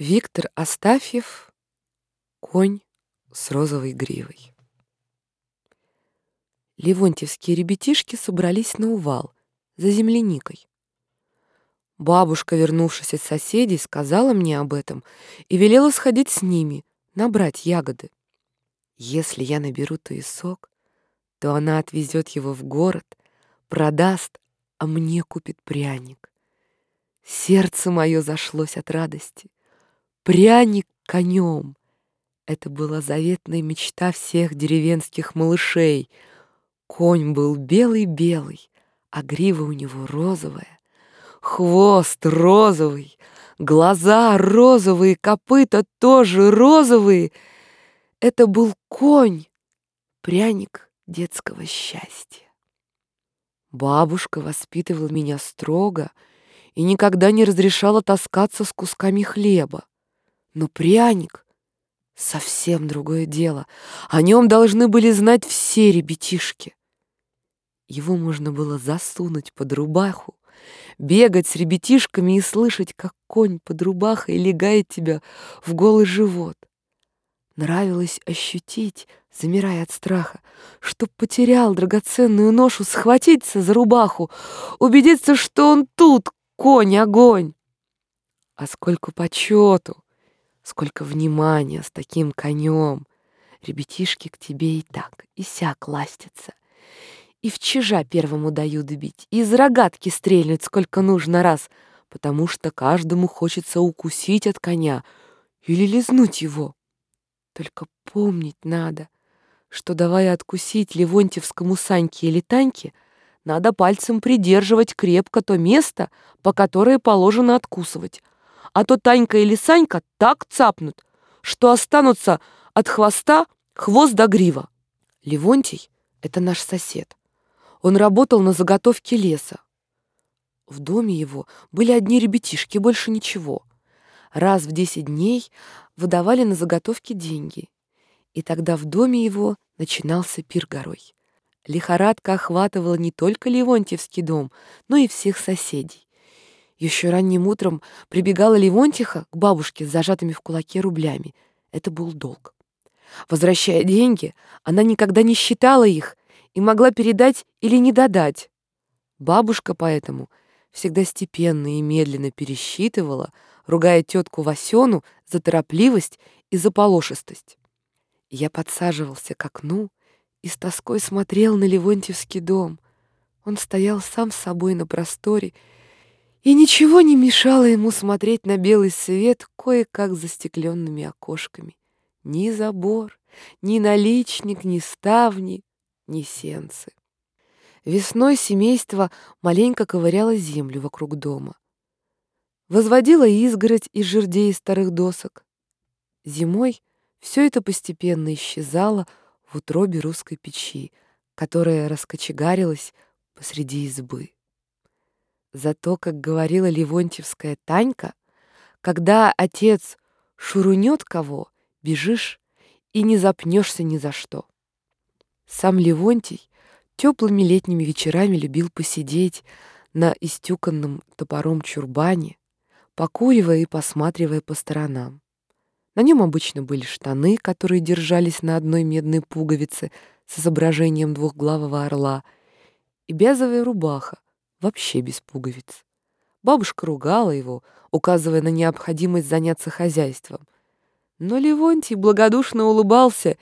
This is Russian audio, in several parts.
Виктор Астафьев «Конь с розовой гривой». Левонтьевские ребятишки собрались на увал за земляникой. Бабушка, вернувшись от соседей, сказала мне об этом и велела сходить с ними, набрать ягоды. Если я наберу туесок, то она отвезет его в город, продаст, а мне купит пряник. Сердце мое зашлось от радости пряник конем. Это была заветная мечта всех деревенских малышей. Конь был белый-белый, а грива у него розовая. Хвост розовый, глаза розовые, копыта тоже розовые. Это был конь, пряник детского счастья. Бабушка воспитывала меня строго и никогда не разрешала таскаться с кусками хлеба. Но пряник — совсем другое дело. О нем должны были знать все ребятишки. Его можно было засунуть под рубаху, бегать с ребятишками и слышать, как конь под рубахой легает тебя в голый живот. Нравилось ощутить, замирая от страха, чтоб потерял драгоценную ношу, схватиться за рубаху, убедиться, что он тут, конь-огонь. А сколько почету! Сколько внимания с таким конем! Ребятишки к тебе и так, и сяк ластятся. И в чижа первому дают бить, и из рогатки стрельнуть сколько нужно раз, потому что каждому хочется укусить от коня или лизнуть его. Только помнить надо, что, давая откусить Левонтьевскому Саньке или Таньке, надо пальцем придерживать крепко то место, по которое положено откусывать, а то Танька или Санька так цапнут, что останутся от хвоста хвост до грива. Левонтий — это наш сосед. Он работал на заготовке леса. В доме его были одни ребятишки, больше ничего. Раз в десять дней выдавали на заготовки деньги. И тогда в доме его начинался пир горой. Лихорадка охватывала не только Левонтьевский дом, но и всех соседей. Еще ранним утром прибегала Левонтиха к бабушке с зажатыми в кулаке рублями. Это был долг. Возвращая деньги, она никогда не считала их и могла передать или не додать. Бабушка поэтому всегда степенно и медленно пересчитывала, ругая тетку Васену за торопливость и за полошистость. Я подсаживался к окну и с тоской смотрел на Левонтьевский дом. Он стоял сам с собой на просторе, и ничего не мешало ему смотреть на белый свет кое-как застекленными окошками. Ни забор, ни наличник, ни ставни, ни сенцы. Весной семейство маленько ковыряло землю вокруг дома. Возводило изгородь из жердей и старых досок. Зимой все это постепенно исчезало в утробе русской печи, которая раскочегарилась посреди избы. Зато, как говорила Ливонтьевская Танька, когда отец шурунет кого, бежишь и не запнешься ни за что. Сам Ливонтий теплыми летними вечерами любил посидеть на истюканном топором чурбане, покуривая и посматривая по сторонам. На нем обычно были штаны, которые держались на одной медной пуговице с изображением двухглавого орла, и бязовая рубаха, вообще без пуговиц. Бабушка ругала его, указывая на необходимость заняться хозяйством. Но Левонтий благодушно улыбался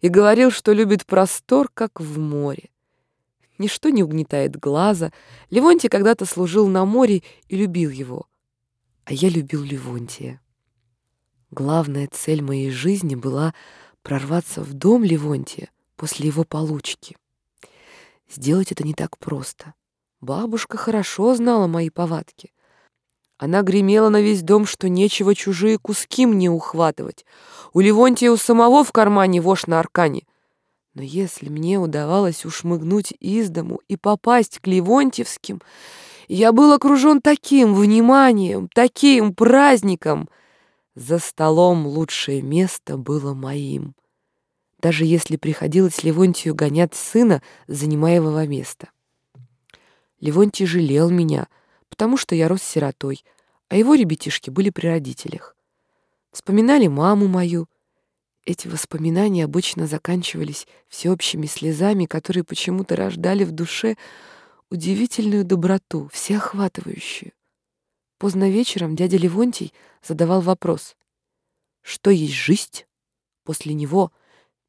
и говорил, что любит простор, как в море. Ничто не угнетает глаза. Левонтий когда-то служил на море и любил его. А я любил Левонтия. Главная цель моей жизни была прорваться в дом Левонтия после его получки. Сделать это не так просто. Бабушка хорошо знала мои повадки. Она гремела на весь дом, что нечего чужие куски мне ухватывать. У Левонтия у самого в кармане вошь на аркане. Но если мне удавалось ушмыгнуть из дому и попасть к Левонтьевским, я был окружен таким вниманием, таким праздником. За столом лучшее место было моим. Даже если приходилось Левонтию гонять сына, занимаемого места. Левонтий жалел меня, потому что я рос сиротой, а его ребятишки были при родителях. Вспоминали маму мою. Эти воспоминания обычно заканчивались всеобщими слезами, которые почему-то рождали в душе удивительную доброту, всеохватывающую. Поздно вечером дядя Левонтий задавал вопрос. «Что есть жизнь?» После него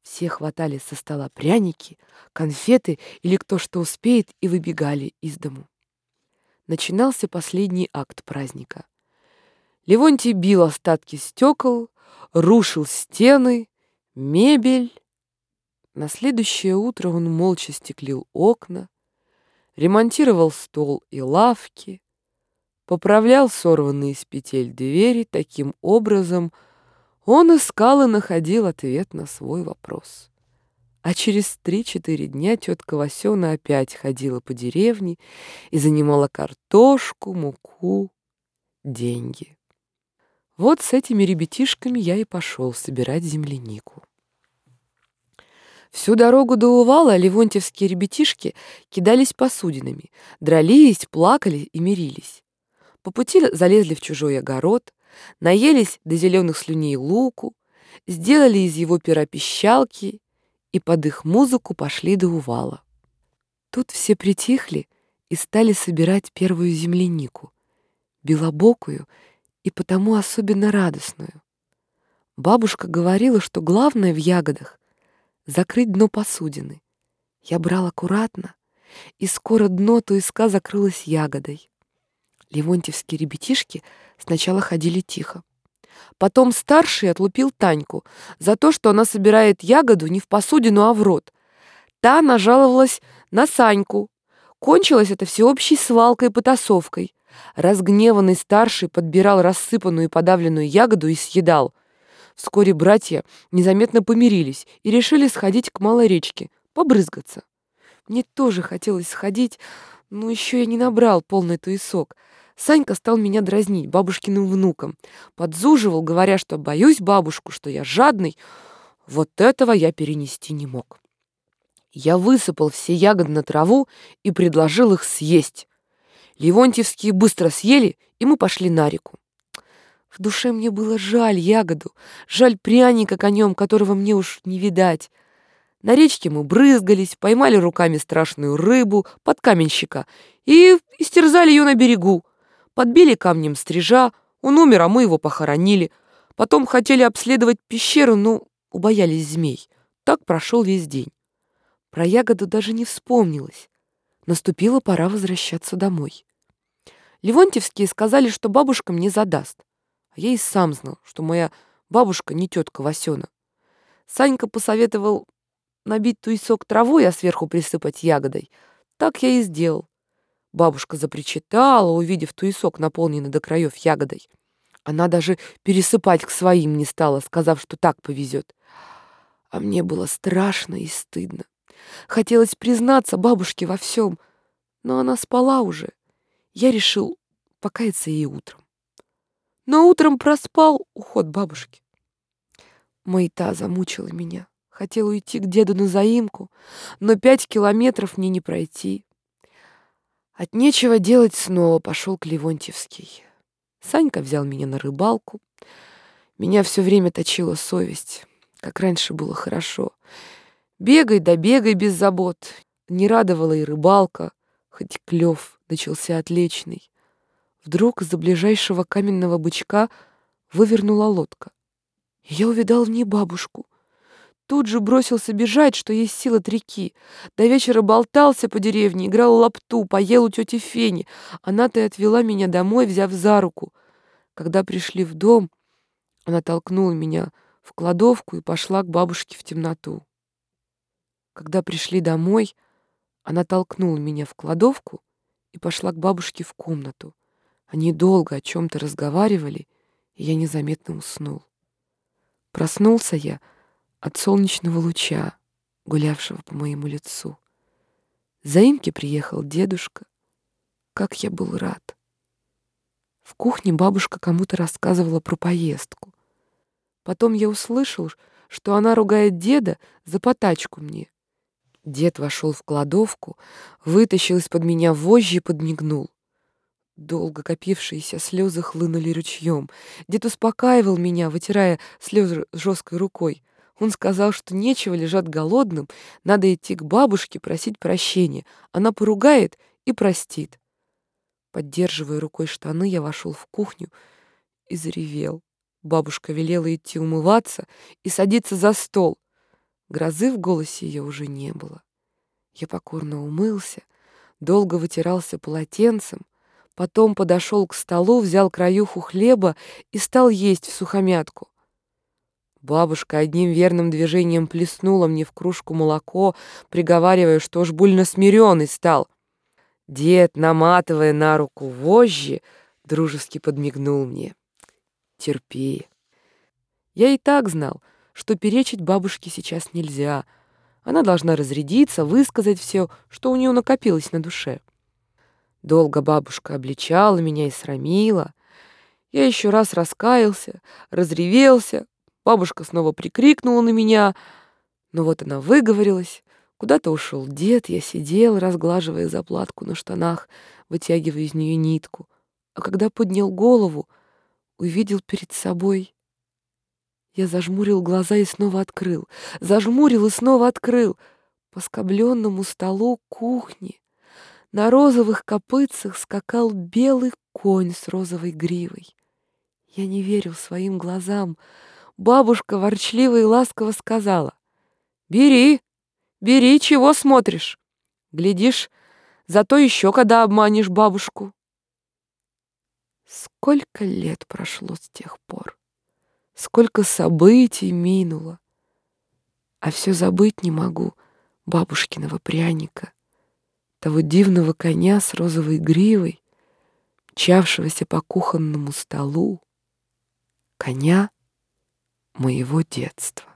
все хватали со стола пряники, конфеты или кто что успеет и выбегали из дому. Начинался последний акт праздника. Левонтий бил остатки стекол, рушил стены, мебель. На следующее утро он молча стеклил окна, ремонтировал стол и лавки, поправлял сорванные с петель двери. Таким образом, он искал и находил ответ на свой вопрос. А через три-четыре дня тетка Васена опять ходила по деревне и занимала картошку, муку, деньги. Вот с этими ребятишками я и пошел собирать землянику. Всю дорогу до Увала ливонтьевские ребятишки кидались посудинами, дрались, плакали и мирились. По пути залезли в чужой огород, наелись до зеленых слюней луку, сделали из его пера пищалки и под их музыку пошли до Увала. Тут все притихли и стали собирать первую землянику, белобокую и потому особенно радостную. Бабушка говорила, что главное в ягодах закрыть дно посудины. Я брал аккуратно, и скоро дно туиска закрылось ягодой. Левонтьевские ребятишки сначала ходили тихо. Потом старший отлупил Таньку за то, что она собирает ягоду не в посудину, а в рот. Та нажаловалась на Саньку. Кончилось это всеобщей свалкой и потасовкой. Разгневанный старший подбирал рассыпанную и подавленную ягоду и съедал. Вскоре братья незаметно помирились и решили сходить к малой речке, побрызгаться. Мне тоже хотелось сходить, но еще я не набрал полный туесок. Санька стал меня дразнить бабушкиным внуком. Подзуживал, говоря, что боюсь бабушку, что я жадный. Вот этого я перенести не мог. Я высыпал все ягоды на траву и предложил их съесть. Ливонтьевские быстро съели, и мы пошли на реку. В душе мне было жаль ягоду, жаль пряника конем, которого мне уж не видать. На речке мы брызгались, поймали руками страшную рыбу под каменщика и истерзали ее на берегу. Подбили камнем стрижа, он умер, а мы его похоронили. Потом хотели обследовать пещеру, но убоялись змей. Так прошел весь день. Про ягоду даже не вспомнилось. Наступила пора возвращаться домой. Левонтьевские сказали, что бабушка мне задаст. А я и сам знал, что моя бабушка не тетка Васена. Санька посоветовал набить туесок травой, а сверху присыпать ягодой. Так я и сделал. Бабушка запричитала, увидев туесок, наполненный до краев ягодой. Она даже пересыпать к своим не стала, сказав, что так повезет. А мне было страшно и стыдно. Хотелось признаться бабушке во всем, но она спала уже. Я решил покаяться ей утром но утром проспал уход бабушки. Маята замучила меня. Хотел уйти к деду на заимку, но пять километров мне не пройти. От нечего делать снова пошел к Ливонтьевский. Санька взял меня на рыбалку. Меня все время точила совесть, как раньше было хорошо. Бегай да бегай без забот. Не радовала и рыбалка, хоть клев начался отличный. Вдруг из-за ближайшего каменного бычка вывернула лодка. Я увидал в ней бабушку. Тут же бросился бежать, что есть сила от реки. До вечера болтался по деревне, играл лапту, поел у тети Фени. Она-то и отвела меня домой, взяв за руку. Когда пришли в дом, она толкнула меня в кладовку и пошла к бабушке в темноту. Когда пришли домой, она толкнула меня в кладовку и пошла к бабушке в комнату. Они долго о чем-то разговаривали, и я незаметно уснул. Проснулся я от солнечного луча, гулявшего по моему лицу. За имки приехал дедушка. Как я был рад. В кухне бабушка кому-то рассказывала про поездку. Потом я услышал, что она ругает деда за потачку мне. Дед вошел в кладовку, вытащил из-под меня вожжи и подмигнул. Долго копившиеся слезы хлынули ручьем. Дед успокаивал меня, вытирая слезы жесткой рукой. Он сказал, что нечего лежать голодным, надо идти к бабушке просить прощения. Она поругает и простит. Поддерживая рукой штаны, я вошел в кухню и заревел. Бабушка велела идти умываться и садиться за стол. Грозы в голосе ее уже не было. Я покорно умылся, долго вытирался полотенцем, потом подошел к столу, взял краюху хлеба и стал есть в сухомятку. Бабушка одним верным движением плеснула мне в кружку молоко, приговаривая, что уж больно смиренный стал. Дед, наматывая на руку вожжи, дружески подмигнул мне. «Терпи». Я и так знал, что перечить бабушке сейчас нельзя. Она должна разрядиться, высказать все, что у нее накопилось на душе. Долго бабушка обличала меня и срамила. Я еще раз раскаялся, разревелся, Бабушка снова прикрикнула на меня, но вот она выговорилась. Куда-то ушел дед, я сидел, разглаживая заплатку на штанах, вытягивая из нее нитку. А когда поднял голову, увидел перед собой... Я зажмурил глаза и снова открыл. Зажмурил и снова открыл. По скобленному столу кухни на розовых копытцах скакал белый конь с розовой гривой. Я не верил своим глазам. Бабушка ворчливо и ласково сказала. «Бери, бери, чего смотришь? Глядишь, зато еще когда обманешь бабушку». Сколько лет прошло с тех пор, сколько событий минуло, а все забыть не могу бабушкиного пряника, того дивного коня с розовой гривой, мчавшегося по кухонному столу, коня, моего детства.